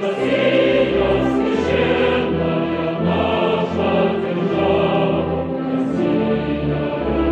Священная наша держава Россия.